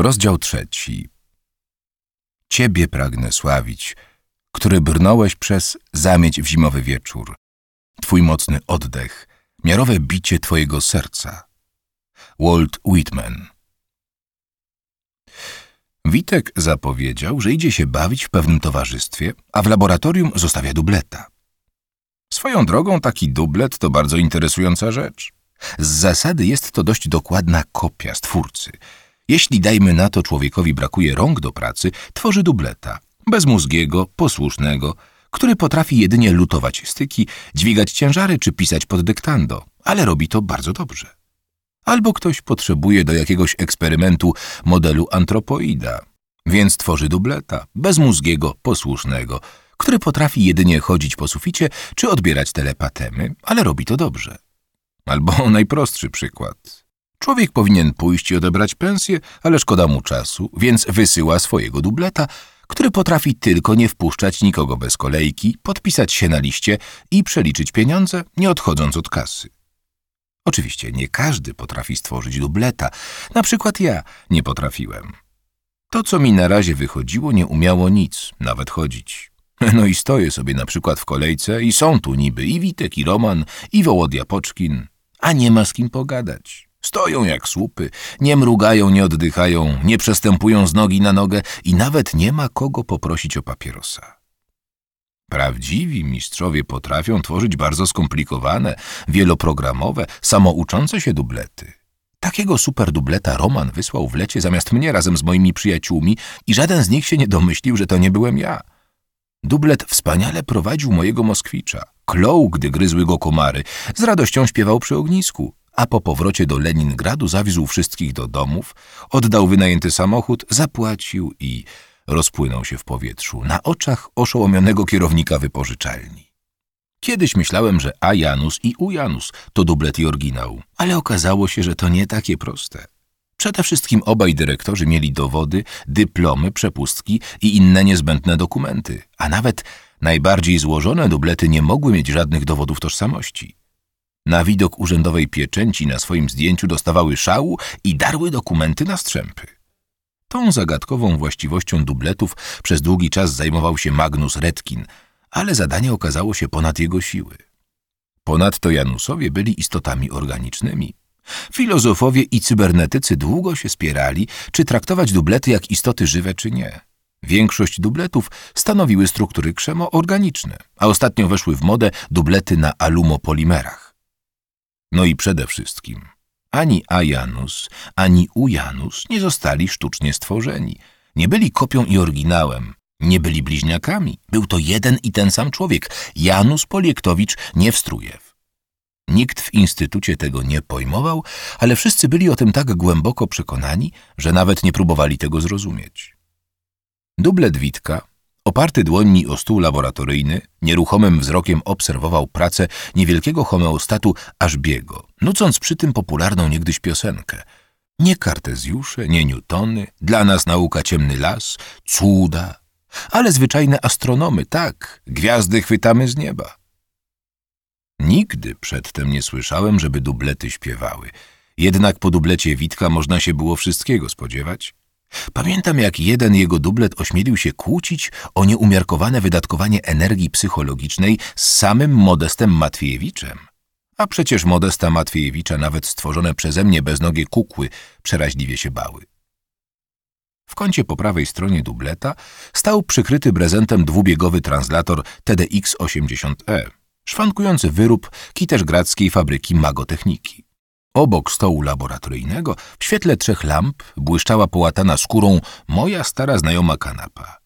Rozdział trzeci. Ciebie pragnę sławić, który brnąłeś przez zamieć w zimowy wieczór. Twój mocny oddech, miarowe bicie twojego serca. Walt Whitman. Witek zapowiedział, że idzie się bawić w pewnym towarzystwie, a w laboratorium zostawia dubleta. Swoją drogą taki dublet to bardzo interesująca rzecz. Z zasady jest to dość dokładna kopia stwórcy. Jeśli dajmy na to człowiekowi brakuje rąk do pracy, tworzy dubleta, bezmózgiego, posłusznego, który potrafi jedynie lutować styki, dźwigać ciężary czy pisać pod dyktando, ale robi to bardzo dobrze. Albo ktoś potrzebuje do jakiegoś eksperymentu modelu antropoida, więc tworzy dubleta, bezmózgiego, posłusznego, który potrafi jedynie chodzić po suficie czy odbierać telepatemy, ale robi to dobrze. Albo najprostszy przykład. Człowiek powinien pójść i odebrać pensję, ale szkoda mu czasu, więc wysyła swojego dubleta, który potrafi tylko nie wpuszczać nikogo bez kolejki, podpisać się na liście i przeliczyć pieniądze, nie odchodząc od kasy. Oczywiście nie każdy potrafi stworzyć dubleta, na przykład ja nie potrafiłem. To, co mi na razie wychodziło, nie umiało nic, nawet chodzić. No i stoję sobie na przykład w kolejce i są tu niby i Witek, i Roman, i Wołodia Poczkin, a nie ma z kim pogadać. Stoją jak słupy, nie mrugają, nie oddychają, nie przestępują z nogi na nogę i nawet nie ma kogo poprosić o papierosa. Prawdziwi mistrzowie potrafią tworzyć bardzo skomplikowane, wieloprogramowe, samouczące się dublety. Takiego superdubleta Roman wysłał w lecie zamiast mnie razem z moimi przyjaciółmi i żaden z nich się nie domyślił, że to nie byłem ja. Dublet wspaniale prowadził mojego Moskwicza. Klął, gdy gryzły go komary. Z radością śpiewał przy ognisku. A po powrocie do Leningradu zawiózł wszystkich do domów, oddał wynajęty samochód, zapłacił i rozpłynął się w powietrzu na oczach oszołomionego kierownika wypożyczalni. Kiedyś myślałem, że A Janus i U Janus to dublet i oryginał, ale okazało się, że to nie takie proste. Przede wszystkim obaj dyrektorzy mieli dowody, dyplomy, przepustki i inne niezbędne dokumenty, a nawet najbardziej złożone dublety nie mogły mieć żadnych dowodów tożsamości. Na widok urzędowej pieczęci na swoim zdjęciu dostawały szału i darły dokumenty na strzępy. Tą zagadkową właściwością dubletów przez długi czas zajmował się Magnus Redkin, ale zadanie okazało się ponad jego siły. Ponadto Janusowie byli istotami organicznymi. Filozofowie i cybernetycy długo się spierali, czy traktować dublety jak istoty żywe, czy nie. Większość dubletów stanowiły struktury krzemoorganiczne, a ostatnio weszły w modę dublety na alumopolimerach. No i przede wszystkim ani A Janus, ani U Janus nie zostali sztucznie stworzeni. Nie byli kopią i oryginałem, nie byli bliźniakami. Był to jeden i ten sam człowiek, Janus Poliektowicz Niewstrujew. Nikt w instytucie tego nie pojmował, ale wszyscy byli o tym tak głęboko przekonani, że nawet nie próbowali tego zrozumieć. Dublet Witka, oparty dłońmi o stół laboratoryjny, nieruchomym wzrokiem obserwował pracę niewielkiego homeostatu Ashbiego, nucąc przy tym popularną niegdyś piosenkę. Nie kartezjusze, nie Newtony, dla nas nauka ciemny las, cuda, ale zwyczajne astronomy, tak, gwiazdy chwytamy z nieba. Nigdy przedtem nie słyszałem, żeby dublety śpiewały. Jednak po dublecie Witka można się było wszystkiego spodziewać. Pamiętam, jak jeden jego dublet ośmielił się kłócić o nieumiarkowane wydatkowanie energii psychologicznej z samym Modestem Matwiejewiczem. A przecież Modesta Matwiejewicza nawet stworzone przeze mnie beznogie kukły przeraźliwie się bały. W kącie po prawej stronie dubleta stał przykryty prezentem dwubiegowy translator TDX-80E, szwankujący wyrób kiteszgradzkiej fabryki magotechniki. Obok stołu laboratoryjnego, w świetle trzech lamp, błyszczała połatana skórą moja stara znajoma kanapa.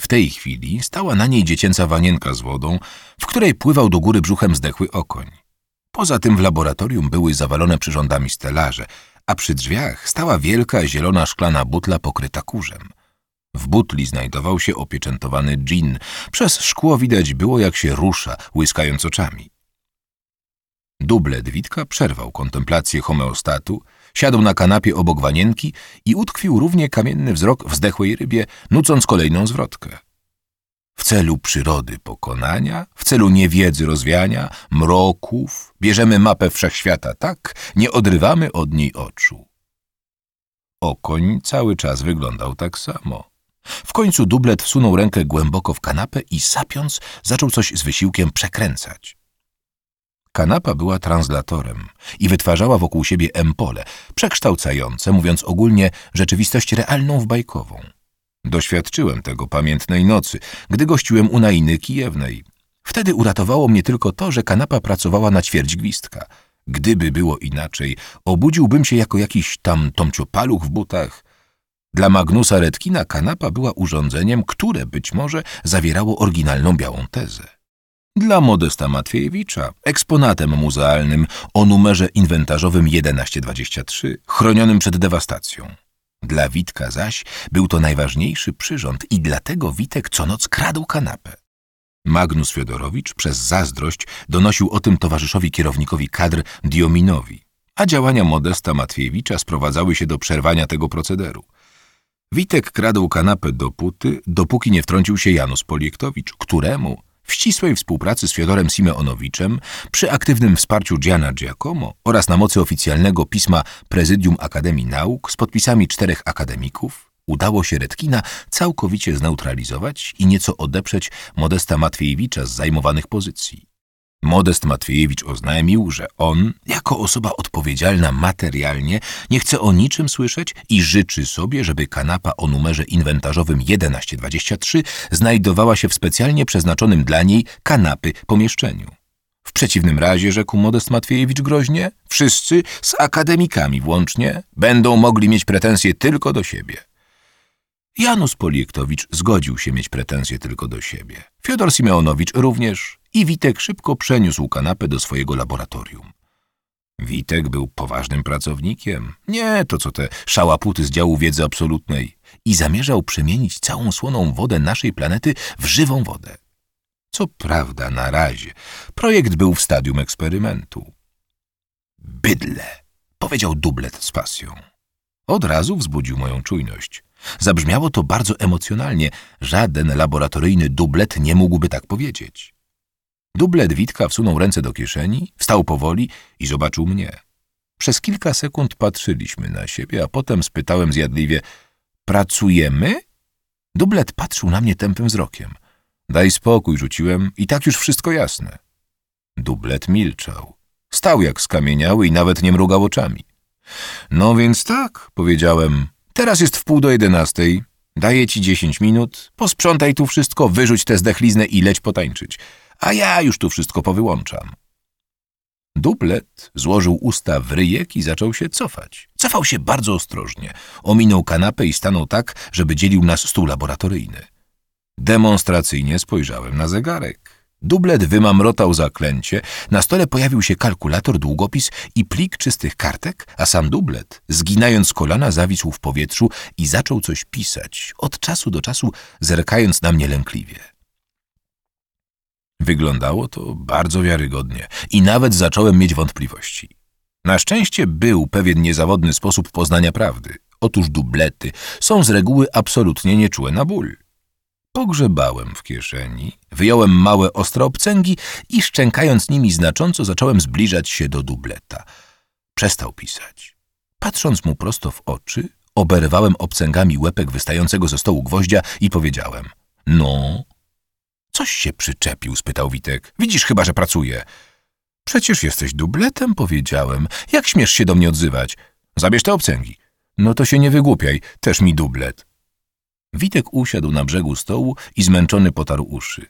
W tej chwili stała na niej dziecięca wanienka z wodą, w której pływał do góry brzuchem zdechły okoń. Poza tym w laboratorium były zawalone przyrządami stelaże, a przy drzwiach stała wielka zielona szklana butla pokryta kurzem. W butli znajdował się opieczętowany dżin. Przez szkło widać było, jak się rusza, łyskając oczami. Dublet Witka przerwał kontemplację homeostatu, siadł na kanapie obok wanienki i utkwił równie kamienny wzrok w zdechłej rybie, nucąc kolejną zwrotkę. W celu przyrody pokonania, w celu niewiedzy rozwiania, mroków, bierzemy mapę wszechświata tak, nie odrywamy od niej oczu. Okoń cały czas wyglądał tak samo. W końcu dublet wsunął rękę głęboko w kanapę i sapiąc zaczął coś z wysiłkiem przekręcać. Kanapa była translatorem i wytwarzała wokół siebie empole, przekształcające, mówiąc ogólnie, rzeczywistość realną w bajkową. Doświadczyłem tego pamiętnej nocy, gdy gościłem u Nainy Kijewnej. Wtedy uratowało mnie tylko to, że kanapa pracowała na ćwierć gwizdka. Gdyby było inaczej, obudziłbym się jako jakiś tam tomciopaluch w butach. Dla Magnusa Redkina kanapa była urządzeniem, które być może zawierało oryginalną białą tezę. Dla Modesta Matwiejewicza, eksponatem muzealnym o numerze inwentarzowym 1123, chronionym przed dewastacją. Dla Witka zaś był to najważniejszy przyrząd i dlatego Witek co noc kradł kanapę. Magnus Fiodorowicz przez zazdrość donosił o tym towarzyszowi kierownikowi kadr Diominowi, a działania Modesta Matwiejewicza sprowadzały się do przerwania tego procederu. Witek kradł kanapę dopóty, dopóki nie wtrącił się Janusz Poliektowicz, któremu w ścisłej współpracy z Fiodorem Simeonowiczem, przy aktywnym wsparciu Gianna Giacomo oraz na mocy oficjalnego pisma Prezydium Akademii Nauk z podpisami czterech akademików, udało się Redkina całkowicie zneutralizować i nieco odeprzeć Modesta Matwiejewicza z zajmowanych pozycji. Modest Matwiejewicz oznajmił, że on, jako osoba odpowiedzialna materialnie, nie chce o niczym słyszeć i życzy sobie, żeby kanapa o numerze inwentarzowym 1123 znajdowała się w specjalnie przeznaczonym dla niej kanapy pomieszczeniu. W przeciwnym razie, rzekł Modest Matwiejewicz groźnie, wszyscy, z akademikami włącznie, będą mogli mieć pretensje tylko do siebie. Janusz Poliektowicz zgodził się mieć pretensje tylko do siebie. Fiodor Simeonowicz również i Witek szybko przeniósł kanapę do swojego laboratorium. Witek był poważnym pracownikiem, nie to co te szałaputy z działu wiedzy absolutnej i zamierzał przemienić całą słoną wodę naszej planety w żywą wodę. Co prawda na razie projekt był w stadium eksperymentu. Bydle, powiedział dublet z pasją. Od razu wzbudził moją czujność. Zabrzmiało to bardzo emocjonalnie. Żaden laboratoryjny dublet nie mógłby tak powiedzieć. Dublet Witka wsunął ręce do kieszeni, wstał powoli i zobaczył mnie. Przez kilka sekund patrzyliśmy na siebie, a potem spytałem zjadliwie – pracujemy? Dublet patrzył na mnie tępym wzrokiem. Daj spokój, rzuciłem, i tak już wszystko jasne. Dublet milczał. Stał jak skamieniały i nawet nie mrugał oczami. No więc tak, powiedziałem, Teraz jest w pół do jedenastej. Daję ci dziesięć minut. Posprzątaj tu wszystko, wyrzuć tę zdechliznę i leć potańczyć. A ja już tu wszystko powyłączam. Duplet złożył usta w ryjek i zaczął się cofać. Cofał się bardzo ostrożnie. Ominął kanapę i stanął tak, żeby dzielił nas stół laboratoryjny. Demonstracyjnie spojrzałem na zegarek. Dublet wymamrotał zaklęcie, na stole pojawił się kalkulator, długopis i plik czystych kartek, a sam dublet, zginając kolana, zawisł w powietrzu i zaczął coś pisać, od czasu do czasu zerkając na mnie lękliwie. Wyglądało to bardzo wiarygodnie i nawet zacząłem mieć wątpliwości. Na szczęście był pewien niezawodny sposób poznania prawdy. Otóż dublety są z reguły absolutnie nieczułe na ból. Pogrzebałem w kieszeni, wyjąłem małe ostre obcęgi i szczękając nimi znacząco zacząłem zbliżać się do dubleta. Przestał pisać. Patrząc mu prosto w oczy, oberwałem obcęgami łepek wystającego ze stołu gwoździa i powiedziałem – No? Coś się przyczepił, spytał Witek. Widzisz chyba, że pracuje. Przecież jesteś dubletem, powiedziałem. Jak śmiesz się do mnie odzywać? Zabierz te obcęgi. No to się nie wygłupiaj, też mi dublet. Witek usiadł na brzegu stołu i zmęczony potarł uszy.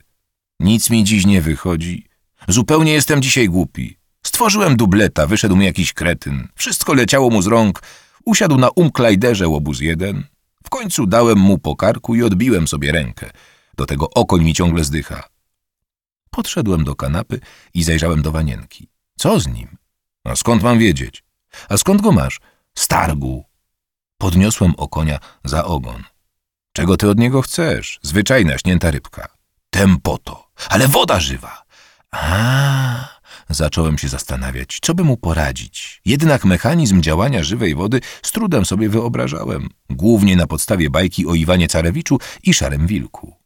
Nic mi dziś nie wychodzi. Zupełnie jestem dzisiaj głupi. Stworzyłem dubleta, wyszedł mi jakiś kretyn. Wszystko leciało mu z rąk. Usiadł na umklajderze łobuz jeden. W końcu dałem mu po karku i odbiłem sobie rękę. Do tego okoń mi ciągle zdycha. Podszedłem do kanapy i zajrzałem do wanienki. Co z nim? A skąd mam wiedzieć? A skąd go masz? Stargu. Podniosłem okonia za ogon. Czego ty od niego chcesz? Zwyczajna śnięta rybka. Tempoto, ale woda żywa. A, zacząłem się zastanawiać, co by mu poradzić. Jednak mechanizm działania żywej wody z trudem sobie wyobrażałem, głównie na podstawie bajki o Iwanie Carewiczu i Szarym Wilku.